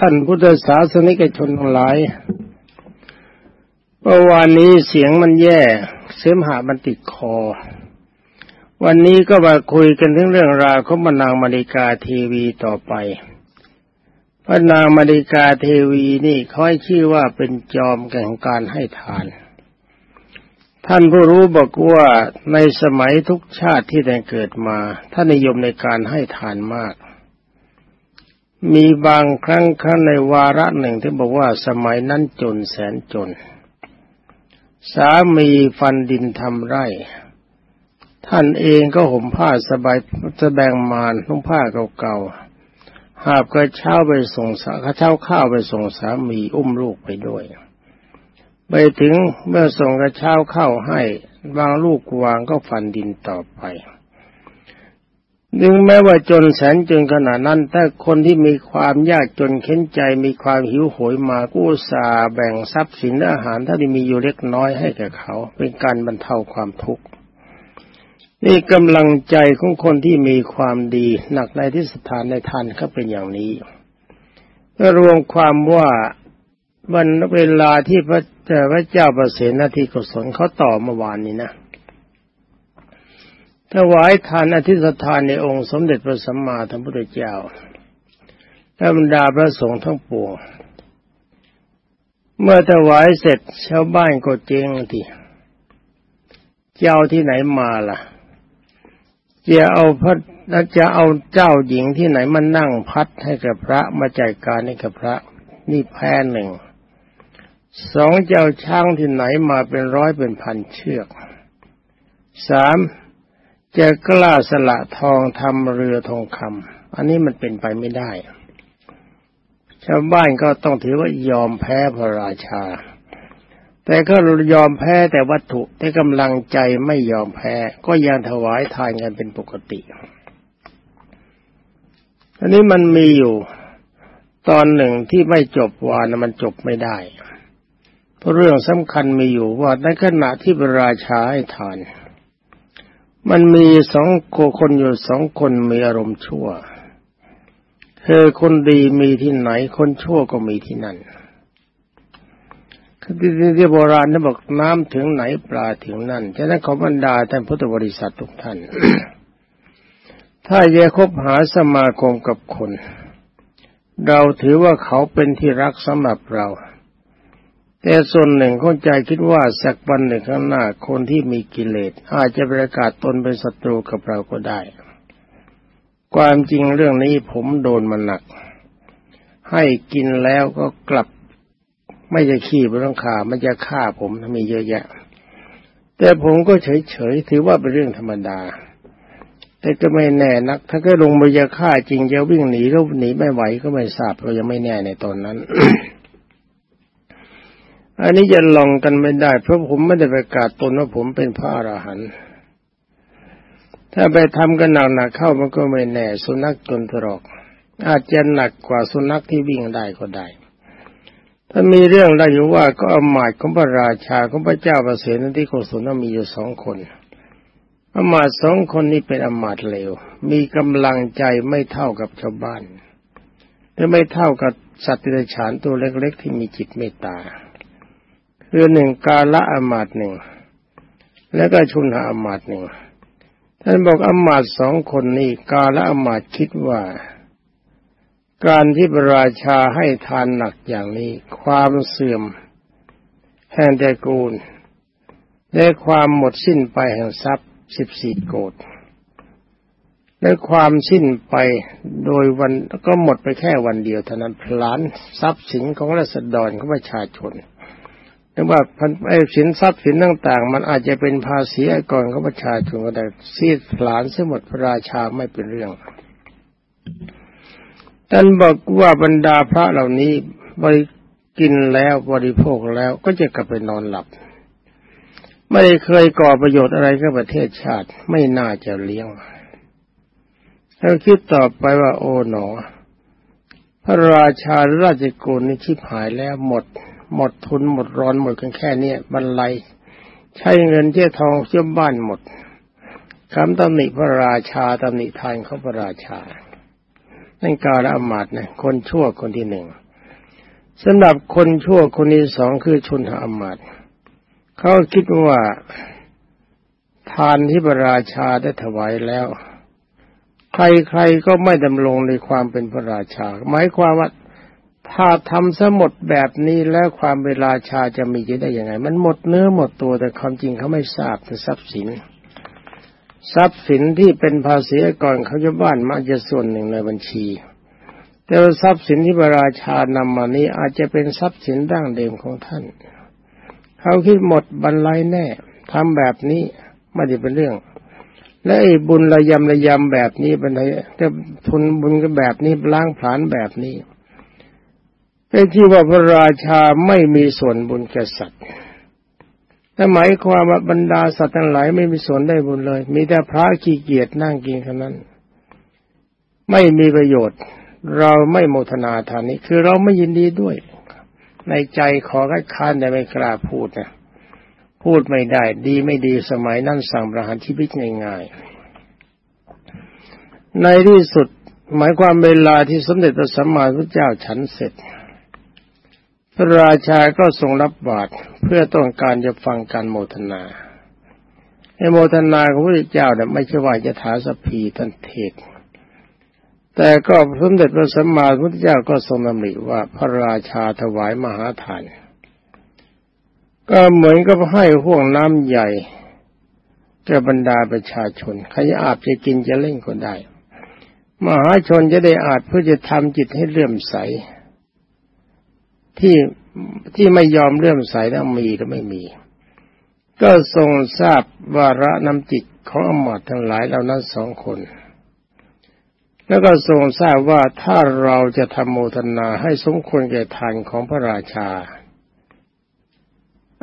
ท่านพุทธศาสนิกชนทั้งหลายเมื่อวานนี้เสียงมันแย่ เสมหะมันติดคอ วันนี้ก็มาคุยกันถึงเรื่องราวของมนางมาริกาทีวีต่อไปพระนางมาริกาเทวีนี่เขาให้ชื่อว่าเป็นจอมแห่งการให้ทาน ท่านผู้รู้บอกว่าในสมัยทุกชาติที่ได้เกิดมา ท่านนิยมในการให้ทานมาก มีบางครั้งครั้งในวาระหนึ่งที่บอกว่าสมัยนั้นจนแสนจน สามีฟันดินทำไร่ ท่านเองก็ห่มผ้าสบายสแบงมานนุ่งผ้าเก่าๆหาบกระเช้าไปส่งสาเช้าข้าวไปส่งสามีอุ้มลูกไปด้วย ไปถึงเมื่อส่งกระเช้าเข้าให้วางลูกวางก็ฟันดินต่อไป ถึงแม้ว่าจนแสนจนขนาดนั้นแต่คนที่มีความยากจนเข็นใจมีความหิวโหยมากู้สาแบ่งทรัพย์สินอาหารถ้าที่มีอยู่เล็กน้อยให้แก่เขา เป็นการบรรเทาความทุกข์นี่กำลังใจของคนที่มีความดีหนักในที่สถานในทานก็เป็นอย่างนี้ก็รวมความว่าวันเวลาที่พระพระเจ้าประเสนาธิกุศลเขาต่อเมื่อวานนี้นะ ถวายทานอธิษฐานในองค์สมเด็จพระสัมมาสัมพุทธเจ้าและบรรดาพระสงฆ์ทั้งปวง เมื่อถวายเสร็จชาวบ้านก็เจงทีเจ้าที่ไหนมาล่ะ จะเอาพระจะเอาเจ้าหญิงที่ไหนมานั่งพัดให้กับพระมาจัดการให้กับพระ นี่แพ้หนึ่ง สองเจ้าช้างที่ไหนมาเป็นร้อยเป็นพันเชือก สาม จะกล้าสละทองทำเรือทองคำอันนี้มันเป็นไปไม่ได้ ชาวบ้านก็ต้องถือว่ายอมแพ้พระราชา แต่ก็ยอมแพ้แต่วัตถุแต่กำลังใจไม่ยอมแพ้ ก็ยังถวายทานกันเป็นปกติอันนี้มันมีอยู่ตอนหนึ่งที่ไม่จบวานมันจบไม่ได้ เพราะเรื่องสำคัญมีอยู่ว่าในขณะที่พระราชาให้ทาน มันมีสองคนอยู่สองคนมีอารมณ์ชั่วคือคนดีมีที่ไหน คนชั่วก็มีที่นั่นที่ที่โบราณนั้นบอกน้ำถึงไหนปลาถึงนั่นฉะนั้นขอบรรดาท่านพุทธบริษัททุกท่าน ถ้าแยคบหาสมาคมกับคน เราถือว่าเขาเป็นที่รักสำหรับเรา แต่ส่วนหนึ่งของใจคิดว่าสักวันหนึ่งข้างหน้าคนที่มีกิเลสอาจจะประกาศตนเป็นศัตรูกับเราก็ได้ ความจริงเรื่องนี้ผมโดนมันหนัก ให้กินแล้วก็กลับ ไม่จะขี้บนหลังคามันจะฆ่าผมมีเยอะแยะ แต่ผมก็เฉยๆถือว่าเป็นเรื่องธรรมดา แต่ก็ไม่แน่นัก ถ้าก็ลงมือจะฆ่าจริงจะวิ่งหนีแล้วหนีไม่ไหวก็ไม่ทราบเรายังไม่แน่ในตอนนั้น อันนี้จะลองกันไม่ได้ เพราะผมไม่ได้ประกาศตนว่าผมเป็นพระอรหันต์ถ้าไปทำกันหนักๆเข้ามันก็ไม่แน่ สุนัขจนตรอก อาจจะหนักกว่าสุนัขที่วิ่งได้ก็ได้ ถ้ามีเรื่องได้อยู่ว่าก็อมาตของพระราชาของพระเจ้าประเสริฐที่โกศลมีอยู่สองคนอมาตสองคนนี้เป็นอมาตเลว มีกำลังใจไม่เท่ากับชาวบ้านและไม่เท่ากับสัตว์ที่ฉานตัวเล็กๆ ที่มีจิตเมตตา คือหนึ่งกาละอมาตหนึ่งแล้วก็ชุนหาอมาตหนึ่งท่านบอกอมาตสองคนนี้กาละอมาตคิดว่า การที่พระราชาให้ทานหนักอย่างนี้ ความเสื่อม แห่งตระกูลและความหมดสิ้นไปแห่งทรัพย์สิบสี่โกดและความสิ้นไปโดยวันก็หมดไปแค่วันเดียวเท่านั้นพลานทรัพย์สินของรัษฎรของประชาชน หรือว่าพันไอ้สินทรัพย์สินต่าง ๆ มันอาจจะเป็นภาษีก่อนของประชาชนก็ได้ซีดผลาญสมุดพระราชาไม่เป็นเรื่องท่านบอกว่าบรรดาพระเหล่านี้บริกินแล้วบริโภคแล้วก็จะกลับไปนอนหลับ ไม่เคยก่อประโยชน์อะไรกับประเทศชาติ ไม่น่าจะเลี้ยงแล้วคิดต่อไปว่าโอ๋หนอ พระราชาราชกุลนี่ชิบหายแล้วหมด หมดทุนหมดร้อนหมดกันแค่นี้บรรลัยใช้เงินเที่ยทองเชื่อบ้านหมดคำตำหนิพระราชาตำหนิทานเขาพระราชา นั่นกาละอมาตนะคนชั่วคนที่หนึ่งสำหรับคนชั่วคนที่สองคือชนหามาตเขาคิดว่าทานที่พระราชาได้ถวายแล้ว ใครๆก็ไม่ดำรงในความเป็นพระราชา หมายความว่า ถ้าทำสมดแบบนี้แล้วความเป็นราชาจะมีจะได้ยังไง มันหมดเนื้อหมดตัวแต่ความจริงเขาไม่ทราบแต่ทรัพย์สิน ทรัพย์สินที่เป็นภาษีก่อนเขาจะบ้านมาจะส่วนหนึ่งในบัญชี แต่ทรัพย์สินที่พระราชานำมานี้อาจจะเป็นทรัพย์สินดั้งเดิมของท่าน เขาคิดหมดบรรลัยแน่ทำแบบนี้ไม่ได้เป็นเรื่อง และไอ้บุญระยำระยำแบบนี้เป็นไงจะทุนบุญก็แบบนี้ล้างผลาญแบบนี้ ไอ้ที่ว่าพระราชาไม่มีส่วนบุญแก่สัตว์แต่หมายความว่าบรรดาสัตว์ทั้งหลายไม่มีส่วนได้บุญเลย มีแต่พระขี้เกียจนั่งกินเท่านั้น ไม่มีประโยชน์ เราไม่โมทนาทานนี้ คือเราไม่ยินดีด้วย ในใจขอคัดค้านแต่ไม่กล้าพูดนะพูดไม่ได้ ดีไม่ดีสมัยนั้นสั่งประหารชีวิตง่ายๆในที่สุดหมายความเวลาที่สมเด็จพระสัมมาสัมพุทธเจ้าฉันเสร็จ พระราชาก็ทรงรับบาตรเพื่อต้องการจะฟังการโมทนาไอโมทนาของพระเจ้าเนี่ยไม่ใช่ว่าจะถาสพีท่านเทศ แต่ก็สมเด็จพระสัมมาสัมพุทธเจ้าก็ทรงดำริว่าพระราชาถวายมหาทาน ก็เหมือนกับให้ห่วงน้ำใหญ่แก่บรรดาประชาชนใครอาบจะกินจะเล่นก็ได้ มหาชนจะได้อาจเพื่อจะทำจิตให้เลื่อมใส ที่ที่ไม่ยอมเลื่อมใสแล้วมีก็ไม่มี ก็ทรงทราบวาระน้ำจิตของอมาตทั้งหลายเหล่านั้นสองคน แล้วก็ทรงทราบว่าถ้าเราจะทำโมทนาให้สมควรแก่ทานของพระราชา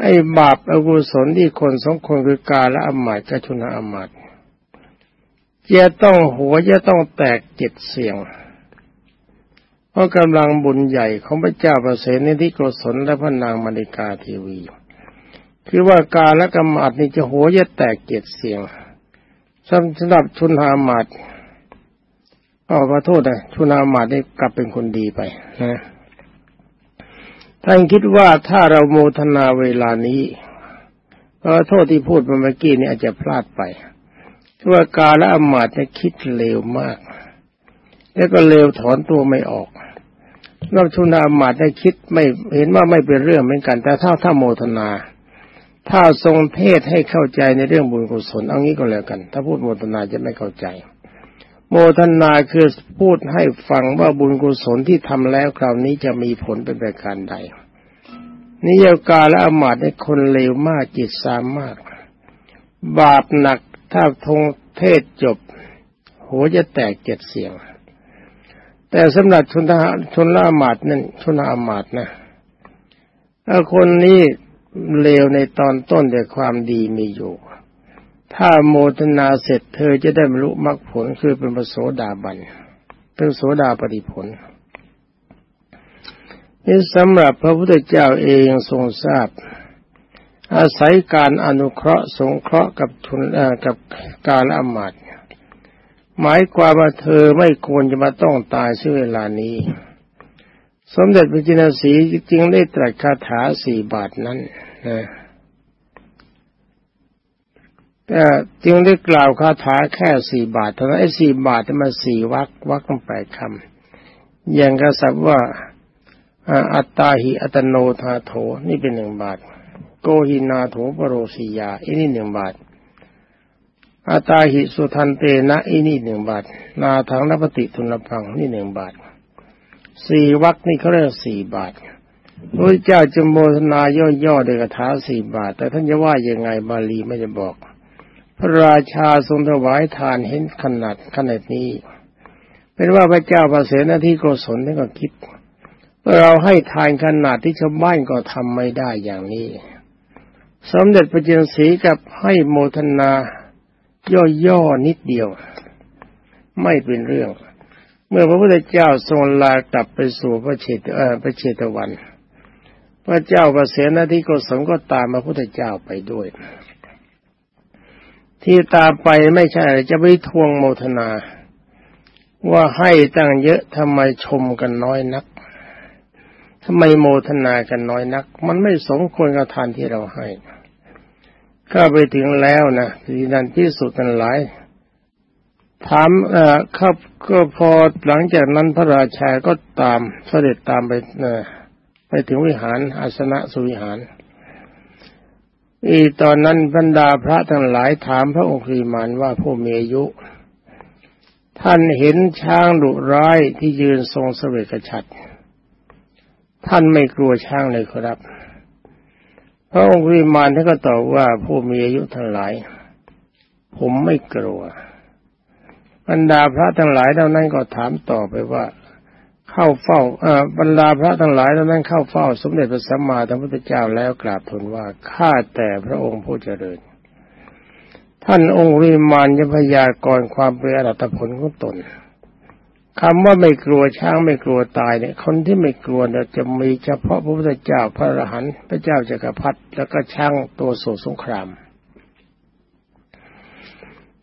ไอ้บาปอกุศลที่คนสองคนคือกาและอมาตกับชุนอมาตจะต้องหัวจะต้องแตกเจ็ดเสียง เพราะกำลังบุญใหญ่ของพระเจ้าประเสนิธิโกศลและพระนางมณิกาทีวี คือว่ากาและกรรมาดนี่จะหัวจะแตกเจ็ดเสียงสำหรับชุนหามาตอ๋อขอโทษนะชุนหามาตได้กลับเป็นคนดีไปนะท่านคิดว่าถ้าเราโมทนาเวลานี้ขอโทษที่พูดเมื่อกี้นี่อาจจะพลาดไปว่ากาและอมาตจะคิดเร็วมาก แล้วก็เร็วถอนตัวไม่ออก นอกชุนามาตได้คิดไม่เห็นว่าไม่เป็นเรื่องเหมือนกัน แต่ถ้าถ้าโมทนา ถ้าทรงเทศให้เข้าใจในเรื่องบุญกุศลเอางี้ก็แล้วกัน ถ้าพูดโมทนาจะไม่เข้าใจ โมทนาคือพูดให้ฟังว่าบุญกุศลที่ทำแล้วคราวนี้จะมีผลเป็นประการใดนิยกาและอมาตในคนเลวมากจิตสามมาก บาปหนักถ้าทงเทศจบ หัวจะแตกเจ็ดเสียง แต่สำหรับชนทหารชนละอมาตนั่นชนละอมาตนะถ้าคนนี้เลวในตอนต้นแต่ความดีมีอยู่ ถ้าโมทนาเสร็จเธอจะได้บรรลุมรรคผลคือเป็นพระโสดาบัน เป็นโสดาปฏิผลนี่สำหรับพระพุทธเจ้าเองทรงทราบ อาศัยการอนุเคราะห์สงเคราะห์กับทุนกับการอมาต หมายความว่าเธอไม่ควรจะมาต้องตายช่วเวลานี้ สมเด็จพระจินสีจึงได้ตรัสคาถาสี่บาทนั้นนะจึงได้กล่าวคาถาแค่สี่บาทเท่านั้นไอ้สี่บาทมันสี่วักวักต้องแปดคำอย่างกระสับว่าอัตตาหิอัตโนธาโถนี่เป็นหนึ่งบาท โกหินาโถปโรสียาอันนี้หนึ่งบาท อัตาหิสุทันเตนะอันนี้หนึ่งบาท นาทังนปฏิทุนพังนี่หนึ่งบาท สี่วักนี่เขาเรียกสี่บาทพระเจ้าจะโมทนาย่อๆโดยคาถาสี่บาท แต่ท่านจะว่ายังไงบาลีไม่จะบอก พระราชาทรงถวายทานเห็นขนาดขนาดนี้ เป็นว่าพระเจ้าประเสนาที่โกศลนี่ก็คิดว่าเราให้ทานขนาดที่ชาวบ้านก็ทำไม่ได้อย่างนี้ สมเด็จพระเจ้าศรีกับให้โมทนา ย่อๆนิดเดียว ไม่เป็นเรื่อง เมื่อพระพุทธเจ้าทรงลากลับไปสู่พระเชตเอพระเชตวัน พระเจ้าประเสนาที่โกศลก็ตามพระพุทธเจ้าไปด้วย ที่ตามไปไม่ใช่จะไปทวงโมทนา ว่าให้ตั้งเยอะทำไมชมกันน้อยนักทำไมโมทนากันน้อยนัก มันไม่สมควรกับทานที่เราให้ ก็ไปถึงแล้วนะทีนั้นที่สุดนั้นหลายถามเอ่อครับก็พอหลังจากนั้นพระราชาก็ตามเสด็จตามไปเอ่อไปถึงวิหารอาสนะสุวิหารอีตอนนั้นบรรดาพระทั้งหลายถามพระองค์รีมานว่าผู้มีอายุ ท่านเห็นช้างดุร้ายที่ยืนทรงเสวกฉัตรท่านไม่กลัวช้างเลยครับ พระองค์วิมานท่านก็ตอบว่าผู้มีอายุทั้งหลาย ผมไม่กลัวบรรดาพระทั้งหลายเหล่านั้นก็ถามต่อไปว่า เข้าเฝ้าบรรดาพระทั้งหลายเหล่านั้นเข้าเฝ้า สมเด็จพระสัมมาสัมพุทธเจ้าแล้วกราบทูลว่าข้าแต่พระองค์ผู้เจริญ ท่านองค์วิมานจะพยากรความเป็นอรัตผลของตน คำว่าไม่กลัวช้างไม่กลัวตายเนี่ย คนที่ไม่กลัวเนี่ยจะมีเฉพาะพระพุทธเจ้าพระอรหันต์พระเจ้าจักรพรรดิแล้วก็ช้างตัวโศสงคราม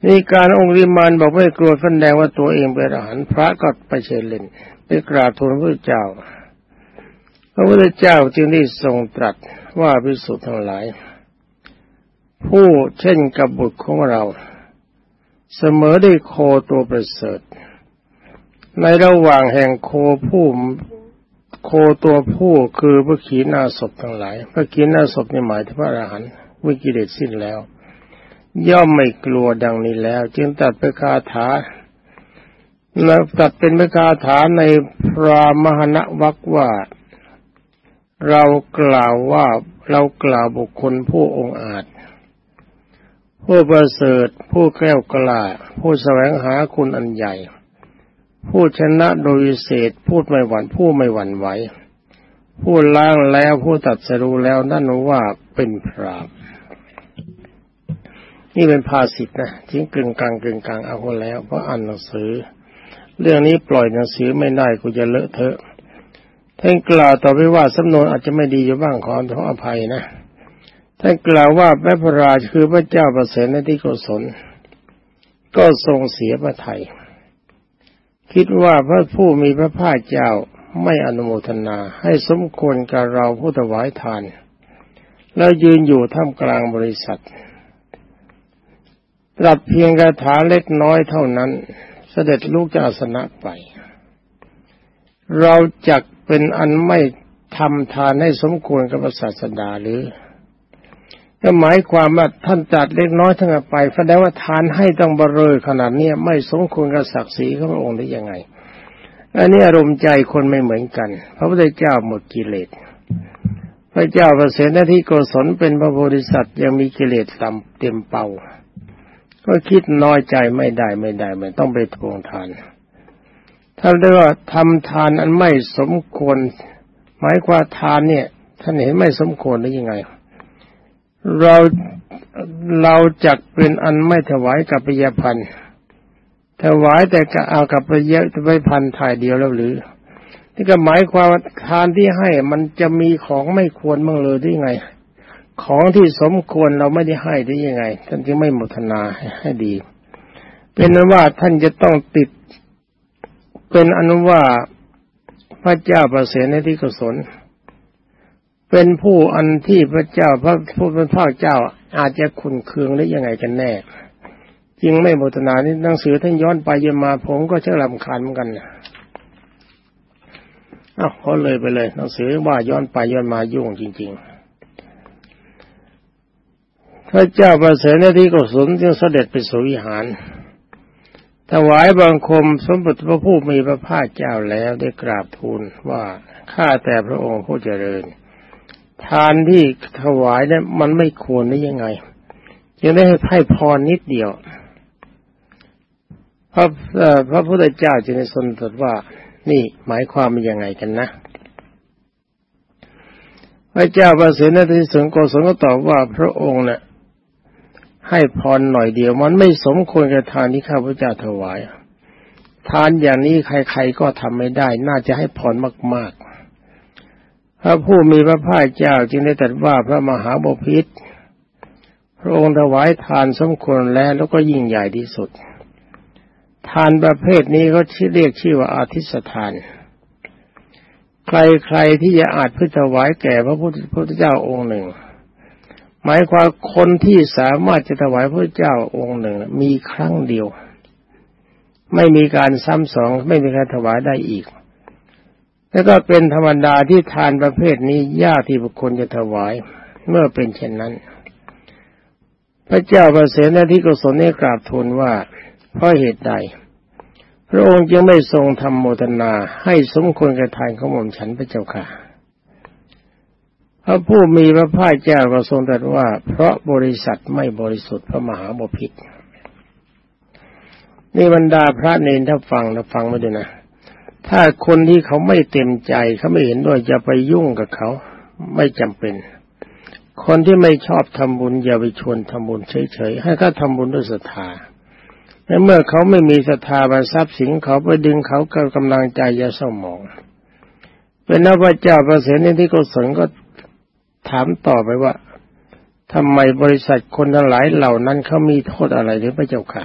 นี่การองค์ริมานบอกไม่กลัวแสดงว่าตัวเองเป็นอรหันต์พระก็ไปเชลเล่นไปกราบทูลพระพุทธเจ้า พระพุทธเจ้าจึงได้ทรงตรัสว่าพิสุทธ์ทั้งหลาย ผู้เช่นกับบุตรของเรา เสมอได้โคตัวประเสริฐ ในระหว่างแห่งโคผู้โคตัวผู้คือพระขีณาศพทั้งหลายพระขีณาศพในหมายถึงพระอรหันต์วิกิเลสสิ้นแล้ว ย่อมไม่กลัวดังนี้แล้ว จึงตัดไปคาถาแล้วตัดเป็นพระคาถาในพรามหณวักว่า เรากล่าวว่าเรากล่าวบุคคลผู้องอาจ ผู้ประเสริฐผู้แก้วกล้าผู้แสวงหาคุณอันใหญ่ ผู้ชนะโดยเศษพูดไม่หวั่นผู้ไม่หวั่นไหวผู้ล้างแล้วผู้ตัดสรู้แล้วนั่นว่าเป็นพรามนี่เป็นภาษิตนะทิ้งกึ่งกลางกึ่งกลางเอาคนแล้วเพราะอ่านหนังสือ เรื่องนี้ปล่อยหนังสือไม่ได้กูจะเลอะเทอะท่านกล่าวต่อไปว่าสำนวนอาจจะไม่ดีอยู่บ้างขอขออภัยนะท่านกล่าวว่าแม่พระราชคือพระเจ้าประเสริฐในที่กุศลก็ทรงเสียพระไทย คิดว่าพระผู้มีพระภาคเจ้าไม่อนุโมทนาให้สมควรกับเราผู้ถวายทาน แล้วยืนอยู่ท่ามกลางบริษัท ตรัสเพียงคาถาเล็กน้อยเท่านั้น เสด็จลูกจากสนะไป เราจักเป็นอันไม่ทำทานให้สมควรกับศาสดาหรือ ก็หมายความว่าท่านจัดเล็กน้อยทั้งไปแสดงว่าทานให้ต้องบรเรอขนาดนี้ไม่สมควรกับศักดิ์ศรีของพระองค์ได้ยังไงอันนี้อารมณ์ใจคนไม่เหมือนกัน พระพุทธเจ้าหมดกิเลส พระเจ้าประเสริฐหน้าที่โกศลเป็นพระโพธิสัตว์ยังมีกิเลสต่ำเต็มเป่า ก็คิดน้อยใจไม่ได้ไม่ได้ไม่ต้องไปทวงทานถ้าเรียกว่าทำทานอันไม่สมควร หมายความทานเนี่ย ท่านเห็นไม่สมควรได้ยังไง เราเราจักเป็นอันไม่ถวายกับปิยพันธ์ถวายแต่ก็เอากับปเยอะไปพันถ่ายเดียวแล้วหรือนี่ก็หมายความทานที่ให้มันจะมีของไม่ควรบ้างเลยได้ยังไง ของที่สมควรเราไม่ได้ให้ได้ยังไง ท่านจึงไม่มุทนาให้ดี เป็นนั้นว่าท่านจะต้องติด เป็นอนุว่าพระเจ้าประเสริฐในที่กุศล เป็นผู้อันที่พระเจ้าพระผู้เป็นพ่อเจ้าอาจจะขุนเคืองหรือยังไงกันแน่จริงไม่โมทนานี่หนังสือท่านย้อนไปย้อนมาผมก็เชื่อลำคาญเหมือนกันอ้าวเขาเลยไปเลย หนังสือว่าย้อนไปย้อนมายุ่งจริง ๆ พระเจ้าประเสริฐในที่กุศลจึงเสด็จไปสู่วิหารถวายบังคมสมบัติพระผู้มีพระภาคเจ้าแล้วได้กราบทูลว่าข้าแต่พระองค์ผู้เจริญ ทานที่ถวายเนี่ยมันไม่ควรได้ยังไงยังได้ให้ให้พรนิดเดียว พระพระพุทธเจ้าจึงได้ทรงตรัสว่า นี่หมายความมันยังไงกันนะ พระเจ้าประเสริฐในที่สุดโกศลก็ตอบว่าพระองค์เนี่ยให้พรหน่อยเดียว มันไม่สมควรกับทานที่ข้าพเจ้าถวาย ทานอย่างนี้ใครๆก็ทำไม่ได้ น่าจะให้พรมากๆ พระผู้มีพระภาคเจ้าจึงได้ตรัสว่าพระมหาบพิษพระองค์ถวายทานสมควรแล้วแล้วก็ยิ่งใหญ่ที่สุด ทานประเภทนี้เขาชื่อเรียกชื่อว่าอาทิสทาน ใครๆที่จะอาจพิถวายแก่พระพุทธเจ้าองค์หนึ่ง หมายความคนที่สามารถจะถวายพระเจ้าองค์หนึ่ง มีครั้งเดียว ไม่มีการซ้ำสองไม่มีการถวายได้อีก แล้วก็เป็นธรรมดาที่ทานประเภทนี้ยากที่บุคคลจะถวาย เมื่อเป็นเช่นนั้น พระเจ้าประเสริฐที่กุศลนี้กราบทูลว่าเพราะเหตุใด พระองค์จึงไม่ทรงทำโมทนาให้สมควรกระทานของหม่อมฉันพระเจ้าค่ะ พระผู้มีพระภาคเจ้าก็ทรงตรัสว่า เพราะบริษัทไม่บริสุทธิ์พระมหาบพิตรนี่บรรดาพระเนรถ้าฟังถ้าฟังม่ดูนะ ถ้าคนที่เขาไม่เต็มใจเขาไม่เห็นด้วยจะไปยุ่งกับเขาไม่จำเป็น คนที่ไม่ชอบทำบุญอย่าไปชวนทำบุญเฉยๆให้เขาทำบุญด้วยศรัทธาและเมื่อเขาไม่มีศรัทธาบรรทรัพย์สินเขาไปดึงเขากับกำลังใจยาเศร้าหมอง เป็นนพระเจ้าประเสริฐที่กุศลก็ถามต่อไปว่าทำไมบริษัทคนทั้งหลายเหล่านั้นเขามีโทษอะไรหรือพระเจ้าค่ะ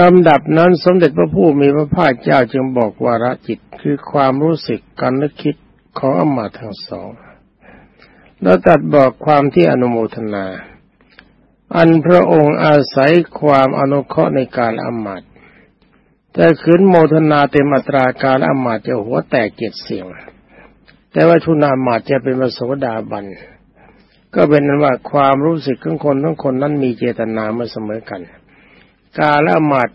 ลำดับนั้นสมเด็จพระผู้มีพระภาคเจ้าจึงบอกวาระจิตคือความรู้สึกการนึกคิดของอมาทั้งสอง แล้วตัดบอกความที่อนุโมทนา อันพระองค์อาศัยความอนุเคราะห์ในการอมาตแต่ขืนโมทนาเต็มอัตราการอมาตจะหัวแตกเจ็ดเสียง แต่ว่าชุนามาตจะเป็นมโสดาบัน ก็เป็นนั้นว่าความรู้สึกของคนทั้งคนนั้นมีเจตนามาเสมอกัน กาละหมาด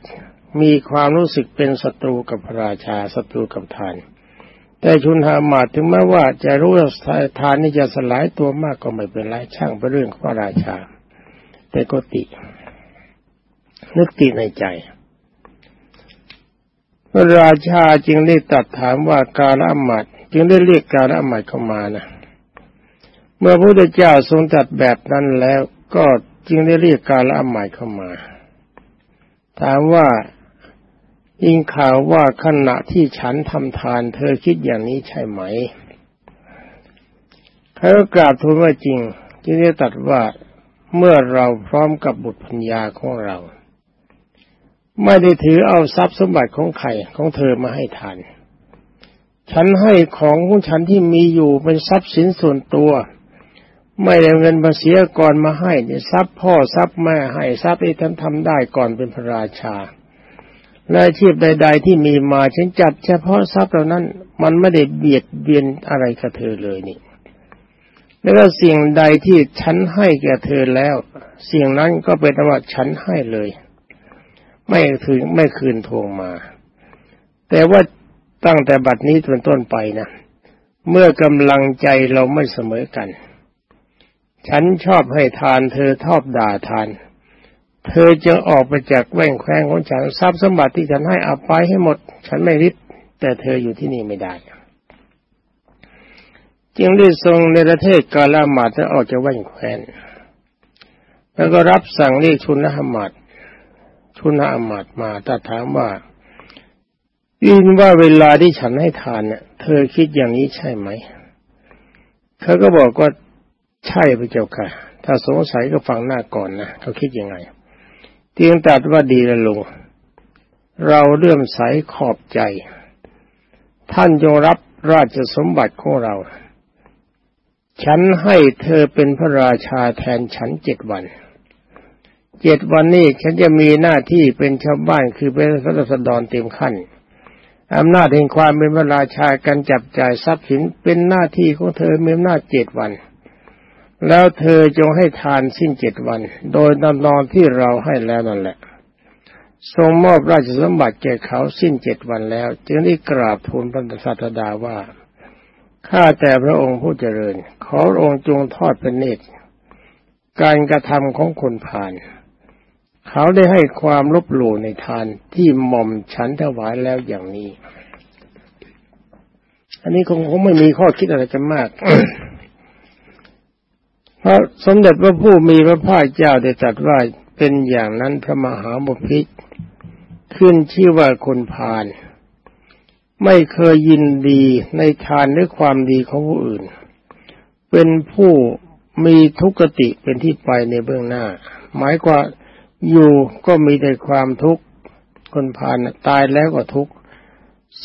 มีความรู้สึกเป็นศัตรูกับพระราชาศัตรูกับทาน แต่ชุนหามาถึงแม้ว่าจะรู้ว่าทานนี่จะสลายตัวมากก็ไม่เป็นไรช่างเป็นเรื่องของพระราชา แต่ก็ติ นึกติในใจ พระราชาจึงได้ตัดถามว่ากาละหมาดจึงได้เรียกกาละหมาดเข้ามานะเมื่อพระพุทธเจ้าทรงตัดแบบนั้นแล้วก็จึงได้เรียกกาละหมาดเข้ามา ถามว่ายิงข่าวว่าขณะที่ฉันทำทาน เธอคิดอย่างนี้ใช่ไหมเขากราบทูลว่าจริงจึงได้ตัดว่าเมื่อเราพร้อมกับบุตรพัญญาของเรา ไม่ได้ถือเอาทรัพย์สมบัติของใครของเธอมาให้ทาน ฉันให้ของของฉันที่มีอยู่เป็นทรัพย์สินส่วนตัว ไม่ได้เงินภาษีก่อนมาให้เนี่ยทรัพย์พ่อทรัพย์แม่ให้ทรัพย์ที่ท่านทำได้ก่อนเป็นพระราชาและอาชีพใด ๆ ที่มีมาฉันจัดเฉพาะทรัพย์เหล่านั้น มันไม่ได้เบียดเบียนอะไรกับเธอเลยนี่ แล้วก็สิ่งใดที่ฉันให้แก่เธอแล้ว สิ่งนั้นก็เป็นว่าฉันให้เลย ไม่ถึงไม่คืนทวงมา แต่ว่าตั้งแต่บัดนี้เป็นต้นไปนะเมื่อกำลังใจเราไม่เสมอกัน ฉันชอบให้ทานเธอชอบด่าทาน เธอจะออกไปจากแว่งแควงของฉันทรัพย์สมบัติที่ฉันให้เอาไปให้หมด ฉันไม่ริบแต่เธออยู่ที่นี่ไม่ได้ จึงได้ทรงในประเทศกาลามาดออกจากแว่นแควนแล้วก็รับสั่งเรียกชุนหมาดชุนหมาดมาต่ถามว่ายินว่าเวลาที่ฉันให้ทานเนี่ยเธอคิดอย่างนี้ใช่ไหมเขาก็บอกว่า ใช่พระเจ้าค่ะ ถ้าสงสัยก็ฟังหน้าก่อนนะเขาคิดยังไง เตียงตัดว่าดีละลุงเราเลื่อมใสขอบใจ ท่านจงรับราชสมบัติของเรา ฉันให้เธอเป็นพระราชาแทนฉันเจ็ดวัน เจ็ดวันนี้ฉันจะมีหน้าที่เป็นชาวบ้านคือเป็นพระราษฎรเต็มขั้นอำนาจแห่งความเป็นพระราชาการจับจ่ายทรัพย์สินเป็นหน้าที่ของเธอมีอำนาจเจ็ดวัน แล้วเธอจงให้ทานสิ้นเจ็ดวัน โดยนอนอนที่เราให้แล้วนั่นแหละ ทรงมอบราชสมบัติแก่เขาสิ้นเจ็ดวันแล้ว จึงได้กราบทูลพระสัตดาว่าข้าแต่พระองค์ผู้เจริญ ขอพระองค์จงทอดเป็นเนตรการกระทำของคนผ่าน เขาได้ให้ความลบหลู่ในทานที่หม่อมฉันถวายแล้วอย่างนี้ อันนี้คงคงไม่มีข้อคิดอะไรกันมาก พระสมเด็จพระผู้มีพระภาคเจ้าได้ตรัสว่าเป็นอย่างนั้นพระมหาบุพิตรขึ้นชื่อว่าคนผ่านไม่เคยยินดีในทานหรือความดีของผู้อื่น เป็นผู้มีทุกขติเป็นที่ไปในเบื้องหน้า หมายกว่าอยู่ก็มีแต่ความทุกข์คนผ่านตายแล้วก็ทุกข์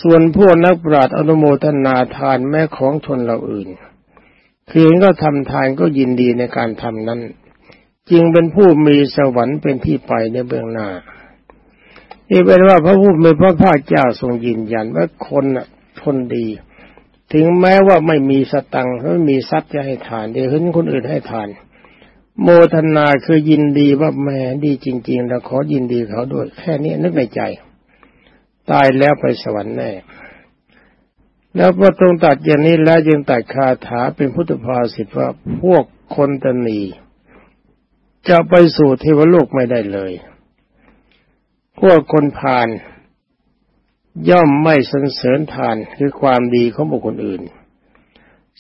ส่วนพวกนักปราชญ์อนุโมทนาทานแม้ของชนเราอื่น คือเห็นก็ทำทานก็ยินดีในการทำนั้น จึงเป็นผู้มีสวรรค์เป็นที่ไปในเบื้องหน้านี่เป็นว่าพระผู้มีพระภาคเจ้าทรงยืนยันว่าคนน่ะทนดี ถึงแม้ว่าไม่มีสตังค์ไม่มีทรัพย์จะให้ทานเดี๋ยวเห็นคนอื่นให้ทาน โมทนาคือยินดีว่าแม่ดีจริง ๆ แล้วขอยินดีเขาด้วย แค่นี้นึกในใจ ตายแล้วไปสวรรค์แน่ แล้วพอตรงตัดอย่างนี้แล้วยังตัดคาถาเป็นพุทธภาษิตว่าพวกคนตนีจะไปสู่เทวโลกไม่ได้เลย พวกคนพาลย่อมไม่สรรเสริญทานคือความดีของบุคคลอื่น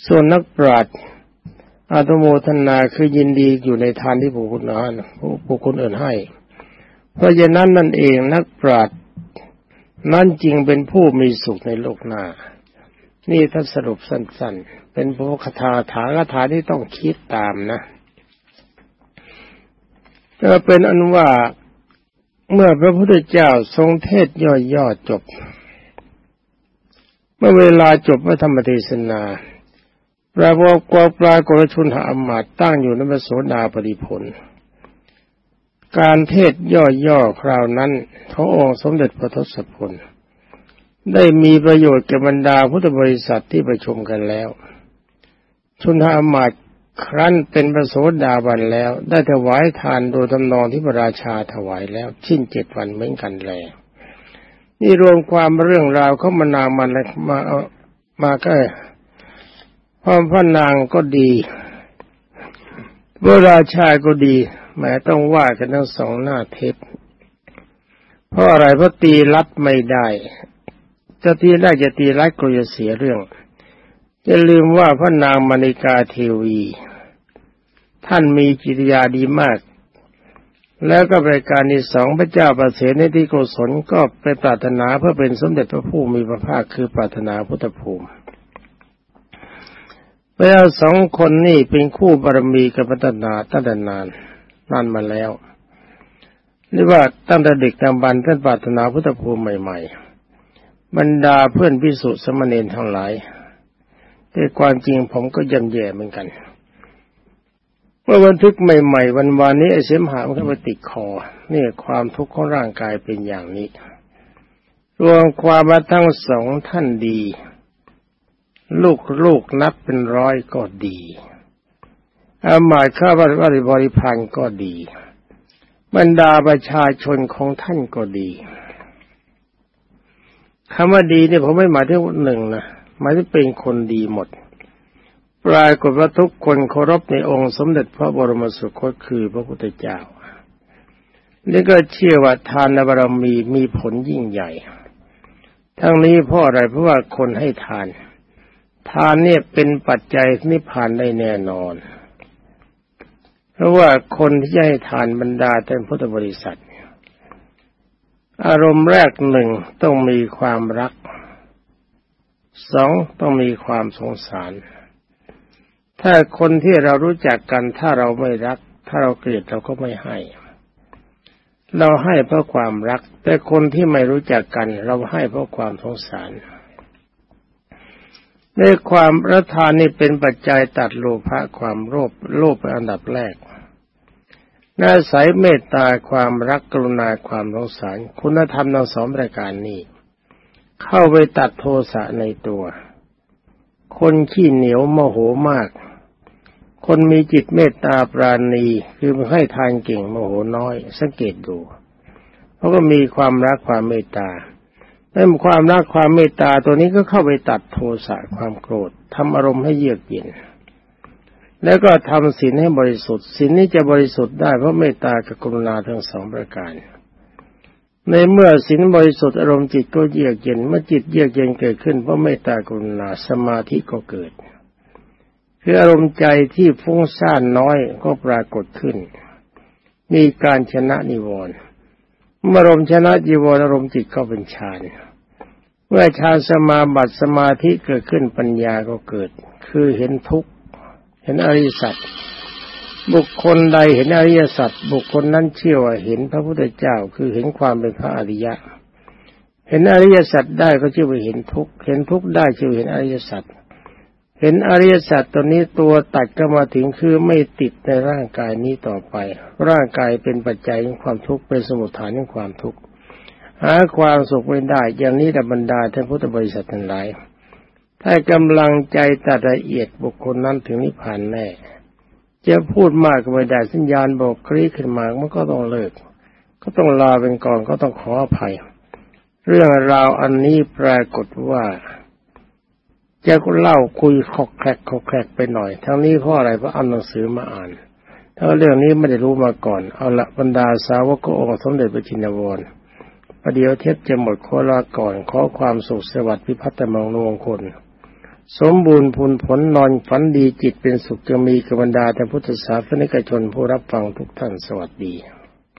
ส่วนนักปราชญ์อาตโมทนาคือยินดีอยู่ในทานที่บุคคลนั้นบุคคลอื่นให้ เพราะฉะนั้นนั่นเองนักปราชญ์นั่นจริงเป็นผู้มีสุขในโลกหน้า นี่ท่านสรุปสั้นๆ เป็นพระคาถาถาคาถาที่ต้องคิดตามนะก็เป็นอันว่าเมื่อพระพุทธเจ้าทรงเทศย่อๆจบ เมื่อเวลาจบพระธรรมเทศนาปรากฏกปลากรชุนหาอมาตตั้งอยู่ในพระโสดาปริพลการเทศย่อๆคราวนั้นขององค์สมเด็จพระทศพล ได้มีประโยชน์แก่บรรดาพุทธบริษัทที่ประชุมกันแล้ว ชุนหาอมาตครั้นเป็นพระโสดาบันแล้ว ได้ถวายทานโดยทำนองที่พระราชาถวายแล้วชิ้นเจ็ดวันเหมือนกันแลนี่รวมความเรื่องราวเขามานางมันมาเอามาก็พ่อพระนางก็ดีพระราชาก็ดีแม้ต้องว่ากันทั้งสองหน้าเทปเพราะอะไรเพราะตีรัดไม่ได้ จะตีได้จะตีรัดก็จะเสียเรื่องอย่าลืมว่าพระนางมณิกาเทวี ท่านมีจิตยาดีมาก แล้วก็รายการที่สองพระเจ้าประเสริฐในที่โกศลก็ไปปรารถนาเพื่อเป็นสมเด็จพระผู้มีพระภาคคือปรารถนาพุทธภูมิไปเอาสองคนนี่เป็นคู่บารมีกับพัฒนาตั้งแต่นานนานมาแล้วเรียกว่าตั้งแต่เด็กตามบันท่านปรารถนาพุทธภูมิใหม่ ๆ บรรดาเพื่อนพิสุสมณีทั้งหลายแต่ความจริงผมก็ย่ำแย่เหมือนกัน เมื่อบันทึกใหม่ ๆ วันวานนี้ไอเสมหามันก็ไปติดคอนี่ความทุกข์ของร่างกายเป็นอย่างนี้ รวมความมาทั้งสองท่านดี ลูกลูกนับเป็นร้อยก็ดีอามาตข้าวัดวับริพันธ์ก็ดี บรรดาประชาชนของท่านก็ดี คำว่าดีเนี่ยผมไม่หมายถึงหนึ่งนะหมายถึงเป็นคนดีหมด ปรากฏว่าทุกคนเคารพในองค์สมเด็จพระบรมสุคตคือพระพุทธเจ้านี่ก็เชื่อว่าทานบารมีมีผลยิ่งใหญ่ ทั้งนี้เพราะอะไรเพราะว่าคนให้ทาน ทานเนี่ยเป็นปัจจัยนิพพานได้แน่นอน เพราะว่าคนที่ให้ทานบรรดาท่านพุทธบริษัท อารมณ์แรกหนึ่งต้องมีความรัก สองต้องมีความสงสาร ถ้าคนที่เรารู้จักกัน ถ้าเราไม่รัก ถ้าเราเกลียดเราก็ไม่ให้ เราให้เพราะความรัก แต่คนที่ไม่รู้จักกัน เราให้เพราะความสงสารในความรัทานนี่เป็นปัจจัยตัดโลภะความโลภโลภเป็นอันดับแรก น่าใสเมตตาความรักกรุณาความสงสาร คุณธรรมทั้งสองประการนี้ เข้าไปตัดโทสะในตัว คนขี้เหนียวโมโหมาก คนมีจิตเมตตาปราณีคือให้ทานเก่งโมโหน้อย สังเกตดูเขาก็มีความรักความเมตตาแล่ความรักความเมตตาตัวนี้ก็เข้าไปตัดโทสะความโกรธทำอารมณ์ให้เยือกเย็น แล้วก็ทำศีลให้บริสุทธิ์ศีลนี้จะบริสุทธิ์ได้เพราะเมตตากับกรุณาทั้งสองประการ ในเมื่อสินบริสุทธิ์อารมณ์จิตก็เยือกเย็นเมื่อจิตเยือกเย็นเกิดขึ้นเพราะเมตตากรุณาสมาธิก็เกิดคืออารมณ์ใจที่ฟุ้งซ่านน้อยก็ปรากฏขึ้น มีการชนะนิวรณ์เมื่ออารมณ์ชนะจีวรอารมณ์จิตก็เป็นฌานเมื่อฌานสมาบัติสมาธิเกิดขึ้นปัญญาก็เกิด คือเห็นทุกข์ เห็นอริยสัตบุคคลใดเห็นอริยสัจบุคคลนั้นเชื่อว่าเห็นพระพุทธเจ้าคือเห็นความเป็นพระอริยะ เห็นอริยสัจได้ก็ชื่อว่าเห็นทุกเห็นทุกได้ชื่อเห็นอริยสัจเห็นอริยสัจตัวนี้ตัวตัดก็มาถึงคือไม่ติดในร่างกายนี้ต่อไป ร่างกายเป็นปัจจัยของความทุกข์เป็นสมุทฐานของความทุกข์หาความสุขไม่ได้ อย่างนี้ดับบรรดาท่านพุทธบริษัททั้งหลาย ถ้ากำลังใจตัดละเอียดบุคคลนั้นถึงนิพพานแน่จะพูดมากก็ไม่ได้สัญญาณบอกคลี่ขึ้นมามันก็ต้องเลิก ก็ต้องลาเป็นก่อนก็ต้องขออภัย เรื่องราวอันนี้ปรากฏว่าจะเล่าคุยขอกแคกขอกแคกไปหน่อย ทั้งนี้เพราะอะไรเพราะเอาหนังสือมาอ่าน ถ้าเรื่องนี้ไม่ได้รู้มาก่อน เอาละบรรดาสาวกองค์สมเด็จพระจินวรประเดี๋ยวเทปจะหมดโคลาก่อน ขอความสุขสวัสดิ์พิพัฒน์มงมงคล สมบูรณ์พูนผลนอนฝันดีจิตเป็นสุขจะมีกับบรรดาแต่พุทธศาสนิกชนผู้รับฟังทุกท่านสวัสดี